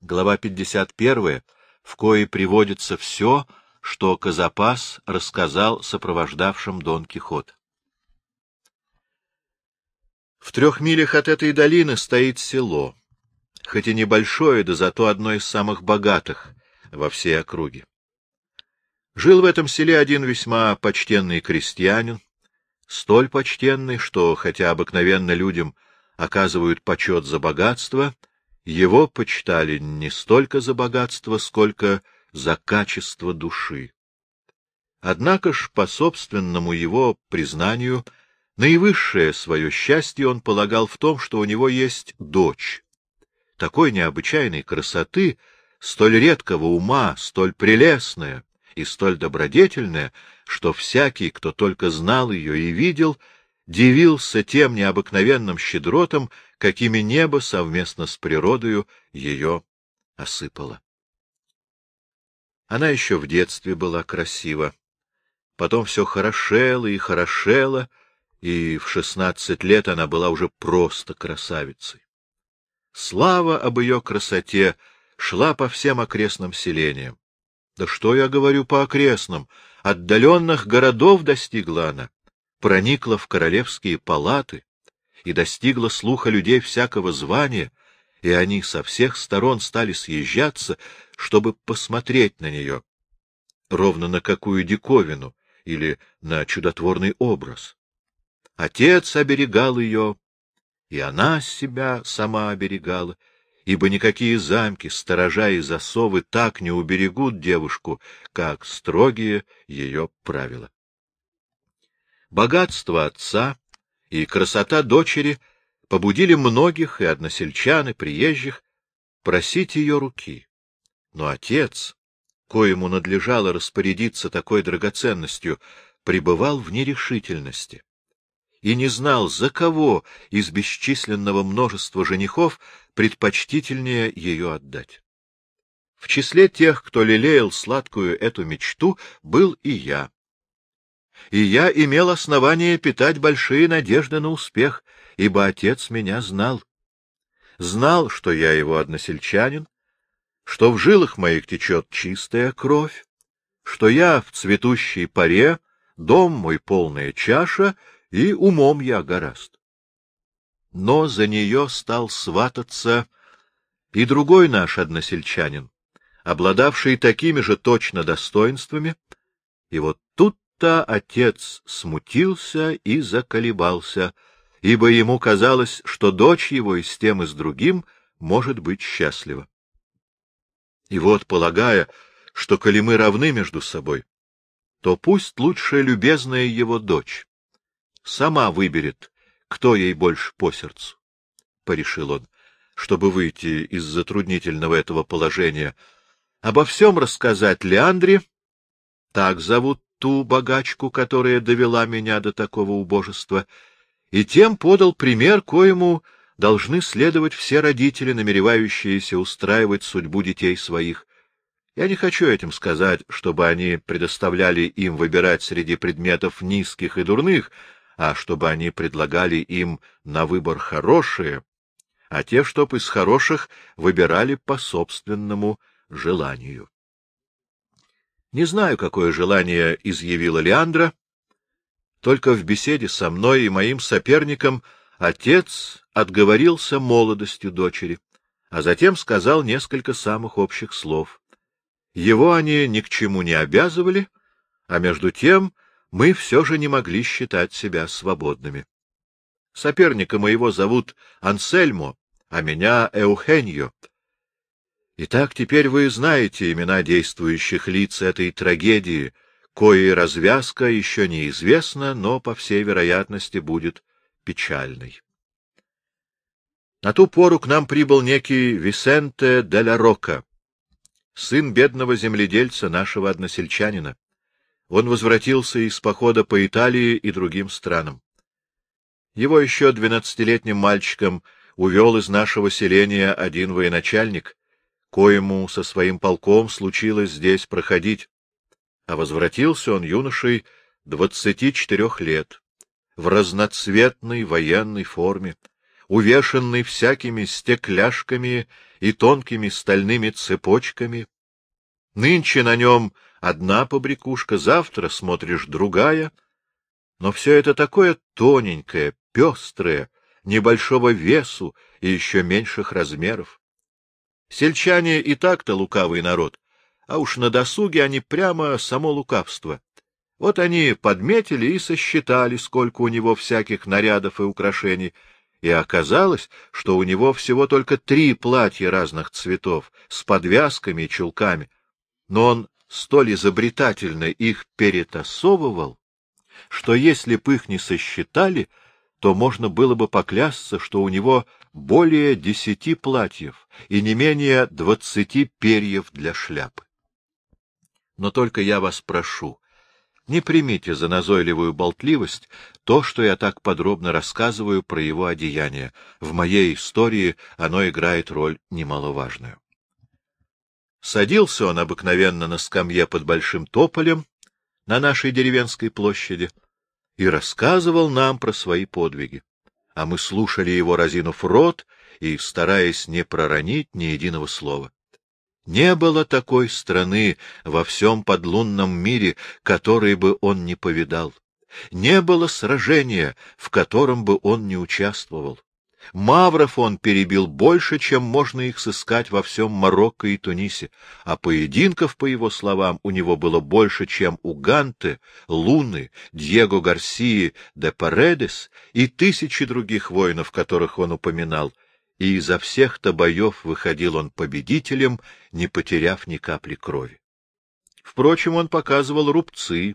глава 51, в коей приводится все, что Казапас рассказал сопровождавшим Дон Кихот. В трех милях от этой долины стоит село, хоть и небольшое, да зато одно из самых богатых во всей округе. Жил в этом селе один весьма почтенный крестьянин, столь почтенный, что, хотя обыкновенно людям оказывают почет за богатство, его почитали не столько за богатство, сколько за качество души. Однако ж, по собственному его признанию, наивысшее свое счастье он полагал в том, что у него есть дочь. Такой необычайной красоты, столь редкого ума, столь прелестная и столь добродетельная, что всякий, кто только знал ее и видел, дивился тем необыкновенным щедротам, какими небо совместно с природою ее осыпало. Она еще в детстве была красива, потом все хорошело и хорошело, и в шестнадцать лет она была уже просто красавицей. Слава об ее красоте шла по всем окрестным селениям. Да что я говорю по окрестным? Отдаленных городов достигла она, проникла в королевские палаты и достигла слуха людей всякого звания, и они со всех сторон стали съезжаться, чтобы посмотреть на нее, ровно на какую диковину или на чудотворный образ. Отец оберегал ее, и она себя сама оберегала, ибо никакие замки, сторожа и засовы так не уберегут девушку, как строгие ее правила. Богатство отца и красота дочери побудили многих и односельчан, и приезжих просить ее руки. Но отец, коему надлежало распорядиться такой драгоценностью, пребывал в нерешительности и не знал, за кого из бесчисленного множества женихов предпочтительнее ее отдать. В числе тех, кто лелеял сладкую эту мечту, был и я. И я имел основание питать большие надежды на успех, ибо отец меня знал. Знал, что я его односельчанин, что в жилах моих течет чистая кровь, что я в цветущей паре, дом мой полная чаша, и умом я гораст. Но за нее стал свататься и другой наш односельчанин, обладавший такими же точно достоинствами, и вот тут-то отец смутился и заколебался, ибо ему казалось, что дочь его и с тем и с другим может быть счастлива. И вот, полагая, что коли мы равны между собой, то пусть лучше любезная его дочь сама выберет, кто ей больше по сердцу, — порешил он, чтобы выйти из затруднительного этого положения. Обо всем рассказать Леандре, так зовут ту богачку, которая довела меня до такого убожества, и тем подал пример, коему должны следовать все родители, намеревающиеся устраивать судьбу детей своих. Я не хочу этим сказать, чтобы они предоставляли им выбирать среди предметов низких и дурных, а чтобы они предлагали им на выбор хорошие, а те, чтоб из хороших выбирали по собственному желанию. Не знаю, какое желание изъявила Леандра, только в беседе со мной и моим соперником отец отговорился молодостью дочери, а затем сказал несколько самых общих слов. Его они ни к чему не обязывали, а между тем мы все же не могли считать себя свободными. Соперника моего зовут Ансельмо, а меня Эухеньо. Итак, теперь вы знаете имена действующих лиц этой трагедии, коей развязка еще неизвестна, но, по всей вероятности, будет печальной. На ту пору к нам прибыл некий Висенте де ла Рока, сын бедного земледельца, нашего односельчанина он возвратился из похода по Италии и другим странам. Его еще двенадцатилетним мальчиком увел из нашего селения один военачальник, коему со своим полком случилось здесь проходить, а возвратился он юношей двадцати четырех лет, в разноцветной военной форме, увешанный всякими стекляшками и тонкими стальными цепочками. Нынче на нем одна побрякушка, завтра смотришь другая. Но все это такое тоненькое, пестрое, небольшого весу и еще меньших размеров. Сельчане и так-то лукавый народ, а уж на досуге они прямо само лукавство. Вот они подметили и сосчитали, сколько у него всяких нарядов и украшений, и оказалось, что у него всего только три платья разных цветов, с подвязками и чулками, но он столь изобретательно их перетасовывал, что если б их не сосчитали, то можно было бы поклясться, что у него более десяти платьев и не менее двадцати перьев для шляпы. Но только я вас прошу, не примите за назойливую болтливость то, что я так подробно рассказываю про его одеяние. В моей истории оно играет роль немаловажную. Садился он обыкновенно на скамье под большим тополем на нашей деревенской площади и рассказывал нам про свои подвиги. А мы слушали его, разинув рот и стараясь не проронить ни единого слова. Не было такой страны во всем подлунном мире, которой бы он не повидал. Не было сражения, в котором бы он не участвовал. Мавров он перебил больше, чем можно их сыскать во всем Марокко и Тунисе, а поединков, по его словам, у него было больше, чем у Ганте, Луны, Диего Гарсии де Паредес и тысячи других воинов, которых он упоминал, и изо всех-то боев выходил он победителем, не потеряв ни капли крови. Впрочем, он показывал рубцы,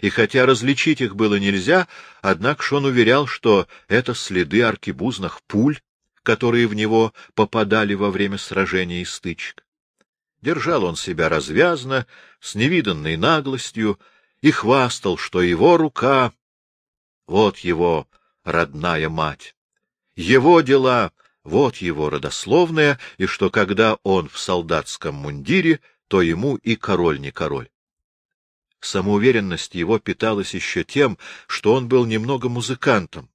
и хотя различить их было нельзя, однако ж он уверял, что это следы аркебузных пуль, которые в него попадали во время сражений и стычек. Держал он себя развязно, с невиданной наглостью, и хвастал, что его рука — вот его родная мать. Его дела — вот его родословная, и что когда он в солдатском мундире, то ему и король не король. Самоуверенность его питалась еще тем, что он был немного музыкантом,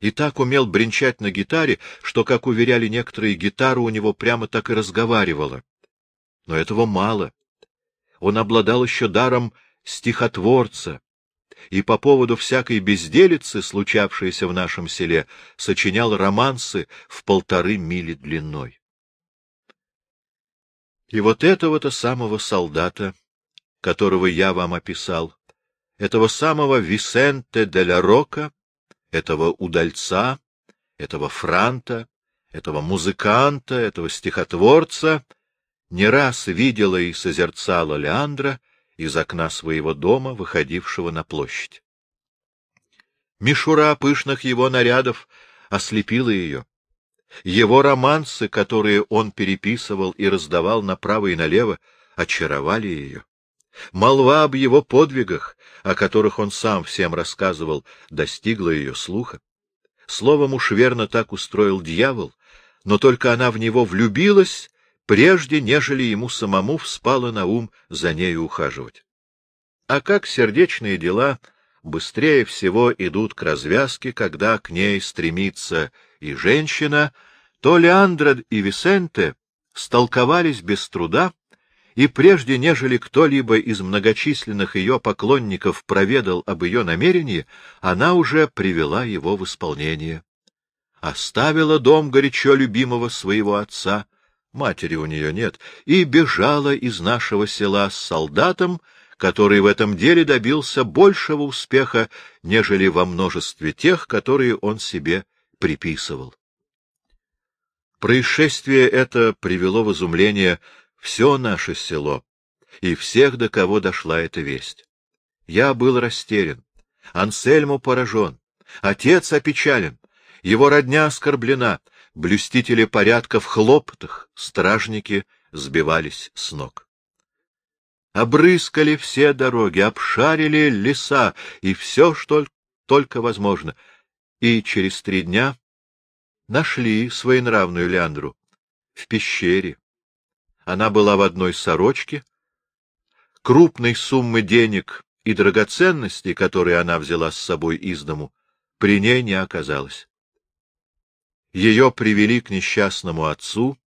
и так умел бренчать на гитаре, что, как уверяли некоторые, гитара у него прямо так и разговаривала. Но этого мало. Он обладал еще даром стихотворца, и по поводу всякой безделицы, случавшейся в нашем селе, сочинял романсы в полторы мили длиной. И вот этого-то самого солдата которого я вам описал, этого самого Висенте де ла Рока, этого удальца, этого франта, этого музыканта, этого стихотворца, не раз видела и созерцала Леандра из окна своего дома, выходившего на площадь. Мишура пышных его нарядов ослепила ее. Его романсы, которые он переписывал и раздавал направо и налево, очаровали ее. Молва об его подвигах, о которых он сам всем рассказывал, достигла ее слуха. Словом уж верно так устроил дьявол, но только она в него влюбилась, прежде, нежели ему самому вспало на ум за нею ухаживать. А как сердечные дела быстрее всего идут к развязке, когда к ней стремится и женщина, то Леандра и Висенте столковались без труда, и прежде, нежели кто-либо из многочисленных ее поклонников проведал об ее намерении, она уже привела его в исполнение. Оставила дом горячо любимого своего отца, матери у нее нет, и бежала из нашего села с солдатом, который в этом деле добился большего успеха, нежели во множестве тех, которые он себе приписывал. Происшествие это привело в изумление все наше село. И всех, до кого дошла эта весть. Я был растерян, Ансельму поражен, отец опечален, его родня оскорблена, блюстители порядка в хлопотах, стражники сбивались с ног. Обрыскали все дороги, обшарили леса и все, что только возможно, и через три дня нашли своенравную Леандру в пещере, она была в одной сорочке. Крупной суммы денег и драгоценностей, которые она взяла с собой из дому, при ней не оказалось. Ее привели к несчастному отцу,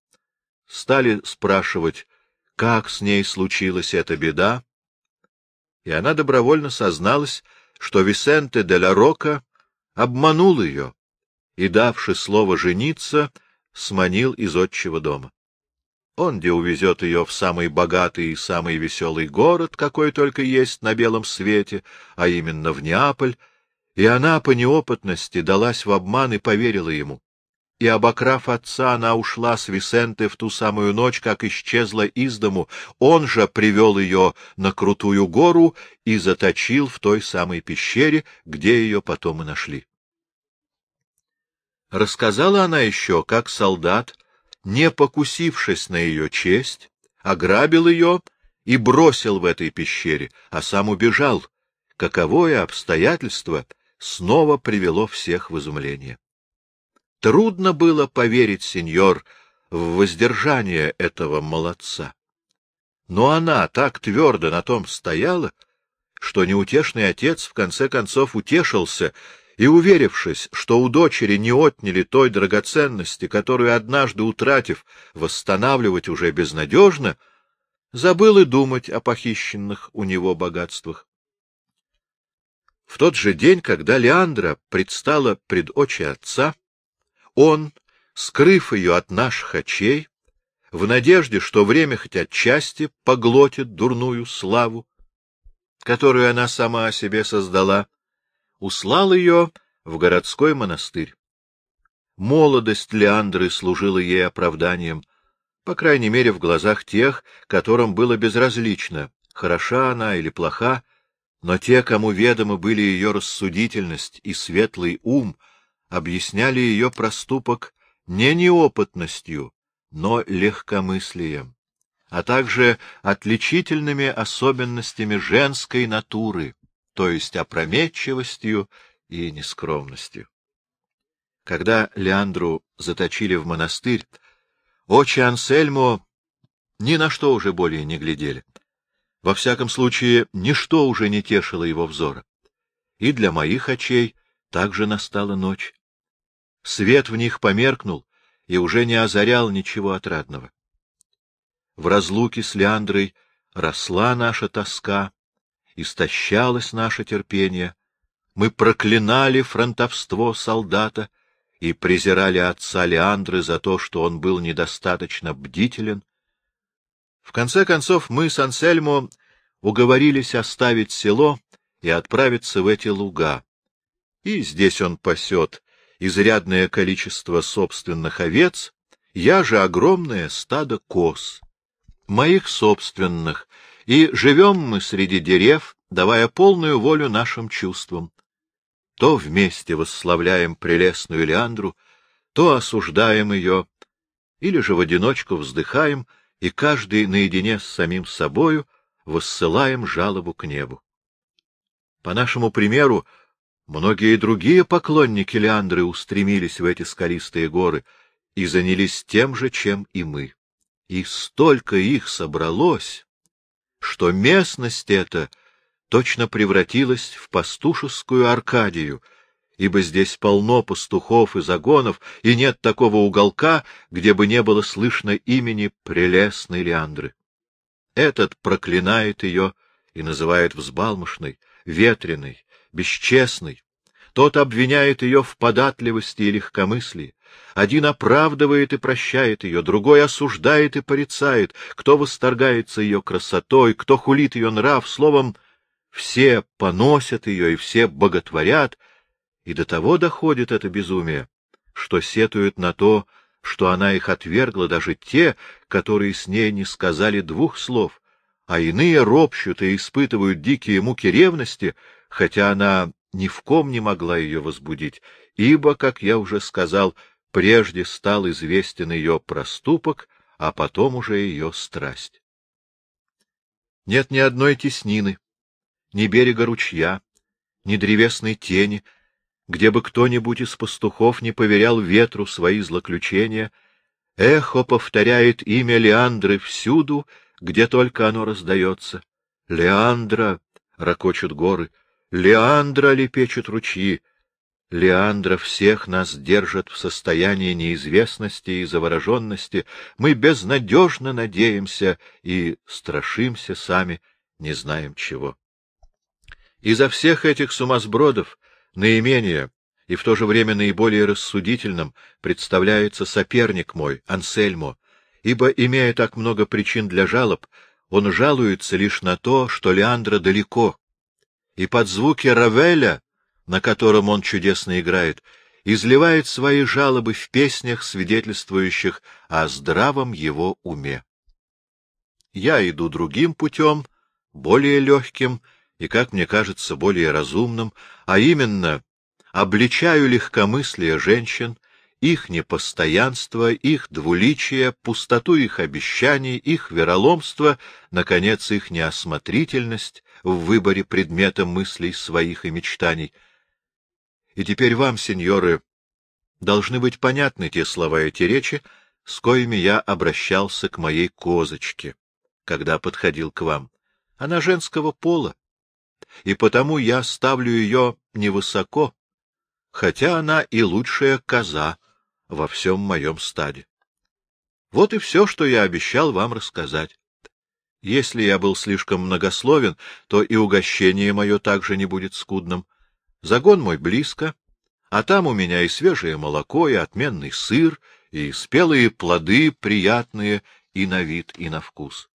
стали спрашивать, как с ней случилась эта беда, и она добровольно созналась, что Висенте де ла Рока обманул ее и, давши слово жениться, сманил из отчего дома. Он где увезет ее в самый богатый и самый веселый город, какой только есть на белом свете, а именно в Неаполь, и она по неопытности далась в обман и поверила ему. И, обокрав отца, она ушла с Висенте в ту самую ночь, как исчезла из дому. Он же привел ее на крутую гору и заточил в той самой пещере, где ее потом и нашли. Рассказала она еще, как солдат не покусившись на ее честь, ограбил ее и бросил в этой пещере, а сам убежал. Каковое обстоятельство снова привело всех в изумление. Трудно было поверить, сеньор, в воздержание этого молодца. Но она так твердо на том стояла, что неутешный отец в конце концов утешился и, уверившись, что у дочери не отняли той драгоценности, которую, однажды утратив, восстанавливать уже безнадежно, забыл и думать о похищенных у него богатствах. В тот же день, когда Леандра предстала пред очи отца, он, скрыв ее от наших очей, в надежде, что время хоть отчасти поглотит дурную славу, которую она сама о себе создала, услал ее в городской монастырь. Молодость Леандры служила ей оправданием, по крайней мере, в глазах тех, которым было безразлично, хороша она или плоха, но те, кому ведомы были ее рассудительность и светлый ум, объясняли ее проступок не неопытностью, но легкомыслием, а также отличительными особенностями женской натуры, то есть опрометчивостью и нескромностью. Когда Леандру заточили в монастырь, очи Ансельмо ни на что уже более не глядели. Во всяком случае, ничто уже не тешило его взора. И для моих очей также настала ночь. Свет в них померкнул и уже не озарял ничего отрадного. В разлуке с Леандрой росла наша тоска, истощалось наше терпение, мы проклинали фронтовство солдата и презирали отца Леандры за то, что он был недостаточно бдителен. В конце концов мы с Ансельмо уговорились оставить село и отправиться в эти луга. И здесь он пасет изрядное количество собственных овец, я же огромное стадо коз, моих собственных, и живем мы среди дерев, давая полную волю нашим чувствам. То вместе восславляем прелестную Леандру, то осуждаем ее, или же в одиночку вздыхаем, и каждый наедине с самим собою воссылаем жалобу к небу. По нашему примеру, многие другие поклонники Леандры устремились в эти скалистые горы и занялись тем же, чем и мы. И столько их собралось, что местность эта точно превратилась в пастушескую Аркадию, ибо здесь полно пастухов и загонов, и нет такого уголка, где бы не было слышно имени прелестной Леандры. Этот проклинает ее и называет взбалмошной, ветреной, бесчестной. Тот обвиняет ее в податливости и легкомыслии, один оправдывает и прощает ее, другой осуждает и порицает, кто восторгается ее красотой, кто хулит ее нрав, словом, все поносят ее и все боготворят, и до того доходит это безумие, что сетуют на то, что она их отвергла даже те, которые с ней не сказали двух слов, а иные ропщут и испытывают дикие муки ревности, хотя она ни в ком не могла ее возбудить, ибо, как я уже сказал, прежде стал известен ее проступок, а потом уже ее страсть. Нет ни одной теснины, ни берега ручья, ни древесной тени, где бы кто-нибудь из пастухов не поверял ветру свои злоключения, эхо повторяет имя Леандры всюду, где только оно раздается. Леандра! — ракочут горы. Леандра! — лепечут ручьи. Леандра всех нас держит в состоянии неизвестности и завороженности. Мы безнадежно надеемся и страшимся сами, не знаем чего. Изо всех этих сумасбродов наименее и в то же время наиболее рассудительным представляется соперник мой, Ансельмо, ибо, имея так много причин для жалоб, он жалуется лишь на то, что Леандра далеко, и под звуки Равеля на котором он чудесно играет, изливает свои жалобы в песнях, свидетельствующих о здравом его уме. Я иду другим путем, более легким и, как мне кажется, более разумным, а именно обличаю легкомыслие женщин, их непостоянство, их двуличие, пустоту их обещаний, их вероломство, наконец, их неосмотрительность в выборе предмета мыслей своих и мечтаний — и теперь вам, сеньоры, должны быть понятны те слова эти речи, с коими я обращался к моей козочке, когда подходил к вам. Она женского пола, и потому я ставлю ее невысоко, хотя она и лучшая коза во всем моем стаде. Вот и все, что я обещал вам рассказать. Если я был слишком многословен, то и угощение мое также не будет скудным. Загон мой близко, а там у меня и свежее молоко, и отменный сыр, и спелые плоды, приятные и на вид, и на вкус.